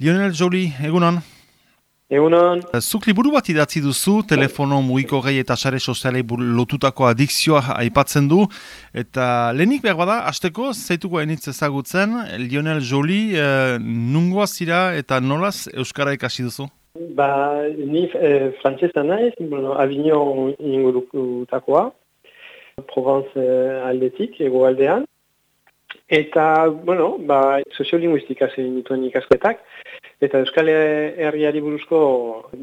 Lionel Jolie, egunon. Egunon. Zuk liburu bat idatzi duzu, telefono mugiko gehi eta sare sozialei lotutako adikzioa aipatzen du. Eta lehenik behar bada, azteko, zeituko enitz ezagutzen, Lionel Jolie, e, nungoa zira eta nolaz Euskara ikasi duzu? Ba, ni e, frantzesa naiz, bueno, Avignon ingurukutakoa, Provence e, aldetik, ego aldean. Eta, bueno, ba, soziolinguistika zein dituen ikasketak, eta Euskal Herriari buruzko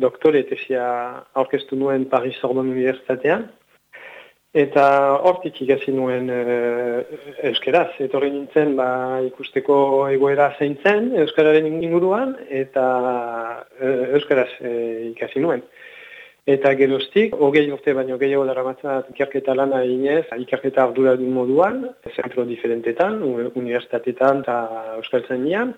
doktore tesia aurkeztu nuen Paris Sorbonne Universitatean, eta hortik ikasi nuen e, Euskaraz. Etorri nintzen, ba, ikusteko egoera zein zen Euskararen inguruan, eta e, Euskaraz e, ikasi nuen. Eta geroztik, hogei urte baino gehiago dara matzat ikerketa lana eginez, ikerketa ardura du moduan, zentro diferentetan, universitatetan eta euskal zainian,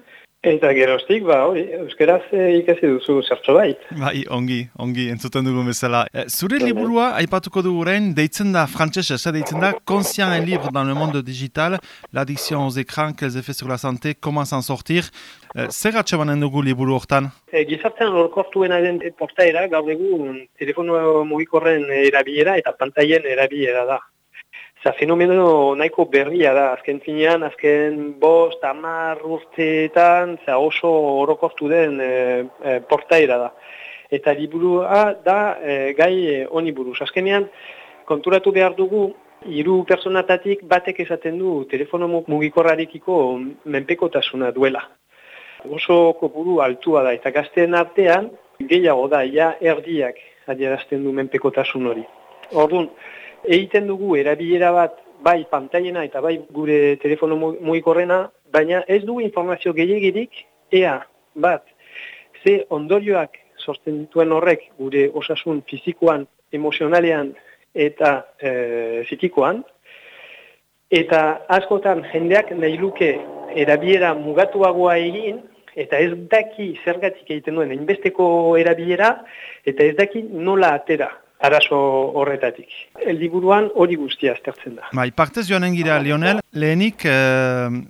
Eta geroztik, ba, hori, euskeraz e, ikasi duzu zertzo bait. Bai, ongi, ongi, entzuten dugu bezala. E, zure liburua, aipatuko dugu orain, deitzen da, frantxez, ez deitzen da, Conscient et libre dans le monde digital, l'addiction aux écrans, quels effets sur la santé, comment s'en sortir. E, zer atxebanen dugu liburu hortan? E, gizartean horkortuen aden portaera, gaur dugu, telefono mugikorren erabilera eta pantaien erabilera da. Za fenomeno nahiko berria da, azken finean, azken bost, amar urteetan, za oso orokortu den e, e, portaira da. Eta liburua da e, gai honi buruz. Azkenean, konturatu behar dugu, hiru personatatik batek esaten du telefono mugikorrarikiko menpekotasuna duela. Oso kopuru altua da, eta gazteen artean, gehiago da, ja erdiak adierazten du menpekotasun hori. Orduan, egiten dugu erabilera bat bai pantaiena eta bai gure telefono mugikorrena, baina ez dugu informazio gehiagirik ea bat ze ondorioak sortzen dituen horrek gure osasun fizikoan, emozionalean eta e, zikikoan, eta askotan jendeak nahi luke erabilera mugatuagoa egin, eta ez daki zergatik egiten duen, inbesteko erabilera, eta ez daki nola atera arazo horretatik. Eldiburuan hori guztia aztertzen da. Bai, partez joanen gira, Lionel, lehenik, e,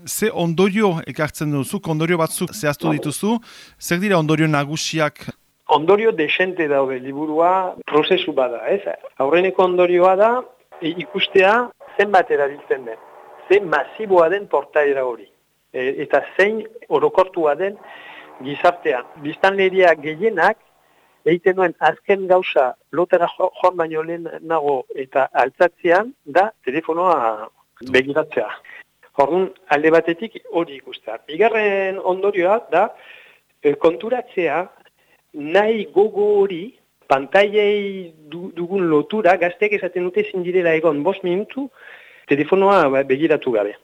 ze ondorio ekartzen duzu, ondorio batzuk zehaztu dituzu, zer dira ondorio nagusiak? Ondorio desente daude, liburua prozesu bada, ez? Aurreneko ondorioa da, e, ikustea zenbat erabiltzen den, zen masiboa den portaera hori, e, eta zein orokortua den gizartean. Biztanleria gehienak egiten duen azken gauza lotera joan baino lehen nago eta altzatzean da telefonoa begiratzea. Horren alde batetik hori ikustea. Bigarren ondorioa da e, konturatzea nahi gogo hori pantailei dugun lotura gazteak esaten dute zindirela egon bost minutu telefonoa ba, begiratu gabe.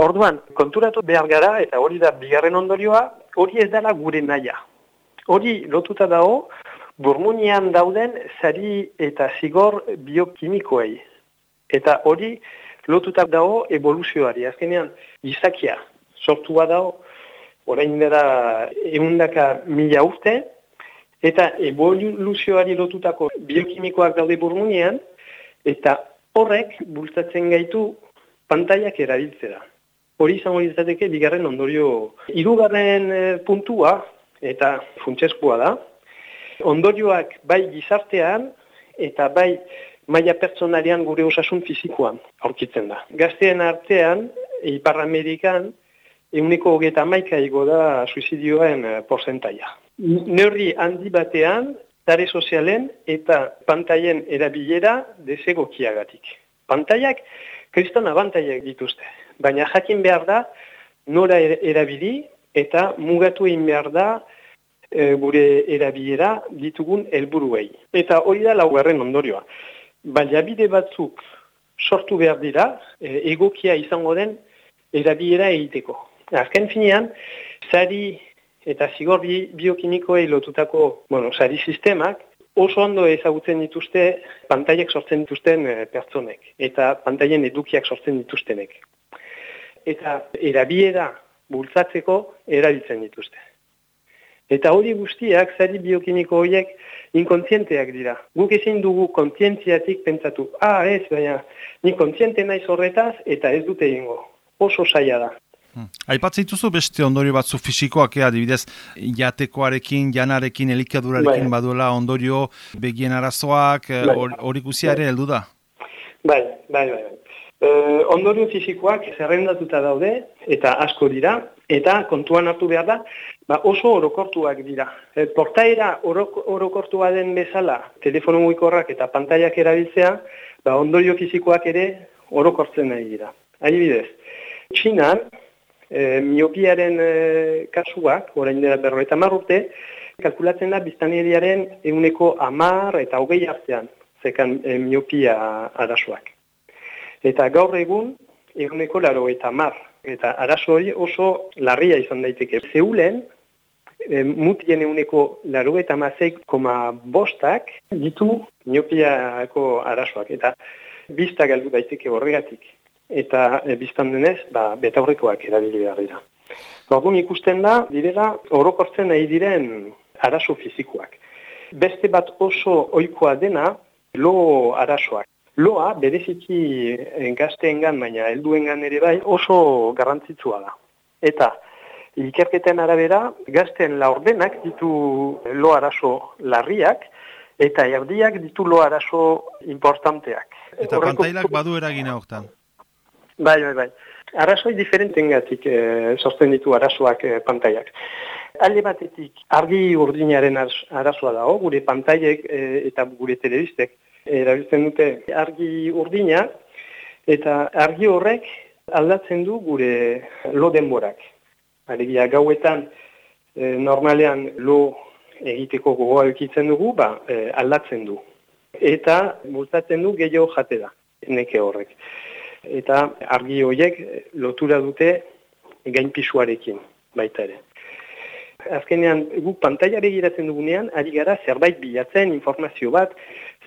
Orduan, konturatu behar gara, eta hori da bigarren ondorioa, hori ez dela gure naia hori lotuta dago burmunian dauden sari eta zigor biokimikoei. Eta hori lotuta dago evoluzioari. Azkenean, gizakia sortua dago, orain dara eundaka mila urte, eta evoluzioari lotutako biokimikoak daude burmunian, eta horrek bultzatzen gaitu pantaiak erabiltzera. Hori izango izateke bigarren ondorio. Hirugarren eh, puntua, eta funtsezkoa da. Ondorioak bai gizartean eta bai maila pertsonalian gure osasun fizikoan aurkitzen da. Gazteen artean, Ipar Amerikan, euneko hogeta maika ego da suizidioen eh, porcentaia. Neurri handi batean, tare sozialen eta pantaien erabilera desegokiagatik. Pantaiak kriston abantaiak dituzte, baina jakin behar da nora erabili eta mugatu egin behar da e, gure erabilera ditugun helburuei. Eta hori da laugarren ondorioa. Baliabide batzuk sortu behar dira, e, egokia izango den erabilera egiteko. Azken finean, sari eta zigor bi, biokimikoei lotutako bueno, sari sistemak, oso ondo ezagutzen dituzte pantaiak sortzen dituzten e, pertsonek, eta pantaien edukiak sortzen dituztenek. Eta erabilera bultzatzeko erabiltzen dituzte. Eta hori guztiak, zari biokimiko horiek, inkontzienteak dira. Guk ezin dugu kontzientziatik pentsatu. Ah, ez, baina, ni kontziente naiz horretaz eta ez dute ingo. Oso saia da. Hmm. Aipatzen dituzu beste ondorio batzu fisikoak ea, dibidez, jatekoarekin, janarekin, elikadurarekin bai. baduela ondorio begien arazoak, eh, bai. hori bai. heldu da? Bai, bai, bai. bai. Uh, ondorio fisikoak zerrendatuta daude, eta asko dira, eta kontuan hartu behar da, ba oso orokortuak dira. E, portaera orok, orokortua den bezala, telefono mugikorrak eta pantaiak erabiltzea, ba ondorio fisikoak ere orokortzen nahi dira. Adibidez, Txinan, e, miopiaren e, kasuak, orain dela berro eta marrute, kalkulatzen da biztaneriaren eguneko amar eta hogei artean, zekan e, miopia arazoak. Eta gaur egun, eguneko laro eta mar. Eta arazo hori oso larria izan daiteke. Zeulen, e, mutien eguneko laro eta mazeik koma bostak ditu niopiako arazoak. Eta bizta galdu daiteke horregatik. Eta e, biztan denez, ba, betaurrekoak erabili behar dira. Gaur ikusten da, direla, orokortzen nahi diren arazo fizikoak. Beste bat oso oikoa dena, lo arazoak. Loa, bereziki eh, gazteengan, baina helduengan ere bai, oso garrantzitsua da. Eta, ikerketen arabera, gazten laurdenak ditu lo arazo larriak, eta erdiak ditu lo arazo importanteak. Eta Horreko... pantailak badu eragina hortan? Bai, bai, bai. Arrazoi diferenten gatik e, eh, sortzen ditu arazoak e, pantailak. Alde batetik, argi urdinaren arazoa dago, gure pantailek eta gure telebistek, erabiltzen dute argi urdina, eta argi horrek aldatzen du gure lo denborak. Alegia gauetan e, normalean lo egiteko gogoa ekitzen dugu, ba, e, aldatzen du. Eta bultatzen du gehiago jate da, neke horrek. Eta argi horiek lotura dute gain pisuarekin baita ere. Azkenean, guk pantaiare giratzen dugunean, ari gara zerbait bilatzen informazio bat,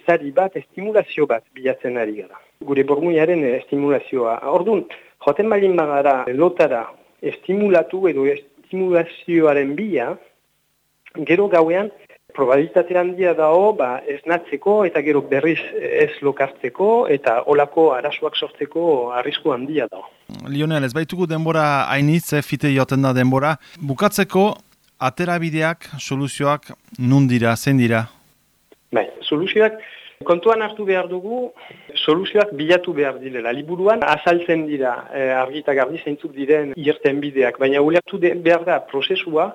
zari bat, estimulazio bat bilatzen ari gara. Gure bormuiaren estimulazioa. Orduan, joaten balin bagara lotara estimulatu edo estimulazioaren bila, gero gauean, probabilitate handia dago, ba, esnatzeko eta gero berriz ez lokartzeko eta olako arazoak sortzeko arrisku handia dago. Lionel, ez baitugu denbora hainitz, eh, fite joten da denbora. Bukatzeko, aterabideak, soluzioak, nun dira, zen dira? Soluzioak kontuan hartu behar dugu, soluzioak bilatu behar direla. Liburuan azaltzen dira e, argi eta gardi zeintzuk diren irten bideak, baina ulertu behar da prozesua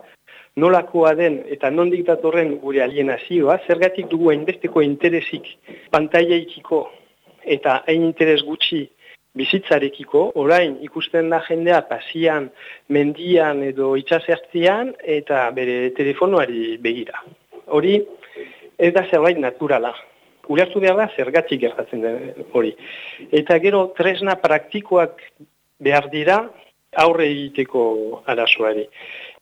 nolakoa den eta non diktatorren gure alienazioa, zergatik dugu hainbesteko interesik pantaiaikiko eta hain interes gutxi bizitzarekiko, orain ikusten da jendea pasian, mendian edo itxasertzian eta bere telefonoari begira. Hori, ez da zerbait naturala. Ulertu behar da zergatik gertatzen den hori. Eta gero tresna praktikoak behar dira aurre egiteko arazoari.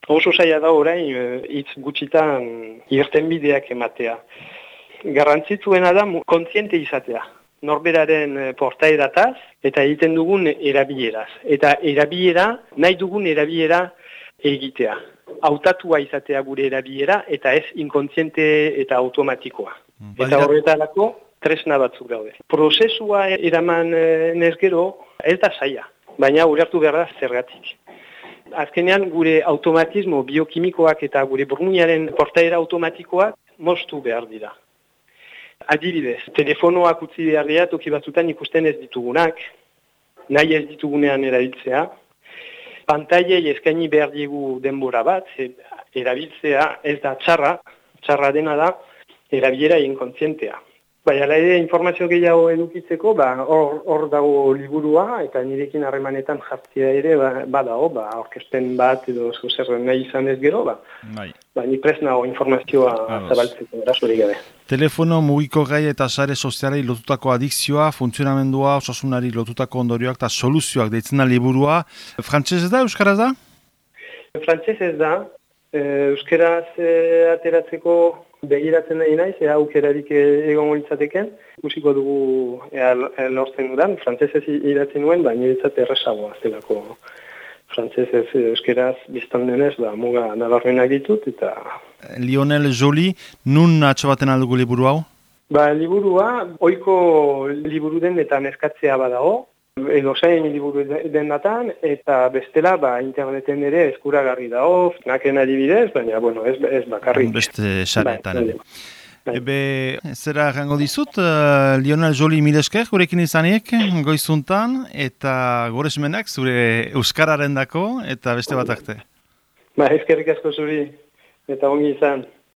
Oso zaila da orain eh, hitz gutxitan irten bideak ematea. Garrantzitsuena da kontziente izatea. Norberaren eh, portaerataz eta egiten dugun erabileraz. Eta erabilera, nahi dugun erabilera egitea hautatua izatea gure erabilera eta ez inkontziente eta automatikoa. Mm. Eta horretarako tresna batzuk daude. Prozesua eraman e, nezgero ez da zaila, baina urertu behar da zergatik. Azkenean gure automatismo biokimikoak eta gure burmuiaren portaera automatikoak mostu behar dira. Adibidez, telefonoak utzi behar dira toki batzutan ikusten ez ditugunak, nahi ez ditugunean erabiltzea, pantailei eskaini behar diegu denbora bat, erabiltzea ez da txarra, txarra dena da, erabilera inkontzientea. Bai, ala ere informazio gehiago edukitzeko, ba, hor dago liburua, eta nirekin harremanetan jartzea ere, ba, badago, ba, orkesten bat edo zer nahi izan ez gero, ba, bai. Ba ni presna informazioa zabaltzeko, erasuri gabe. Telefono mugiko gai eta sare sozialei lotutako adikzioa, funtzionamendua, osasunari lotutako ondorioak eta soluzioak deitzen da liburua. Frantzez ez da, Euskaraz da? Frantzez ez da, eh, Euskaraz eh, ateratzeko begiratzen nahi naiz, ea aukerarik egon litzateken, ikusiko dugu ea lortzen dudan, frantzesez iratzen nuen, baina izatea erresagoa, zelako frantzesez euskeraz biztan denez, ba, muga nabarrenak ditut, eta... Lionel Jolie, nun atxo baten aldugu liburu hau? Ba, liburua, oiko liburu den eta neskatzea badago, edo zain liburu den datan, eta bestela ba, interneten ere eskuragarri dago, naken adibidez, baina bueno, ez, ez bakarri. Beste xaretan. Bai, bai. Ebe, zera gango dizut, uh, Lionel Joli Milesker, gurekin izanik, goizuntan, eta gore zure Euskararen dako, eta beste bat arte. Ba, ezkerrik asko zuri, eta ongi izan.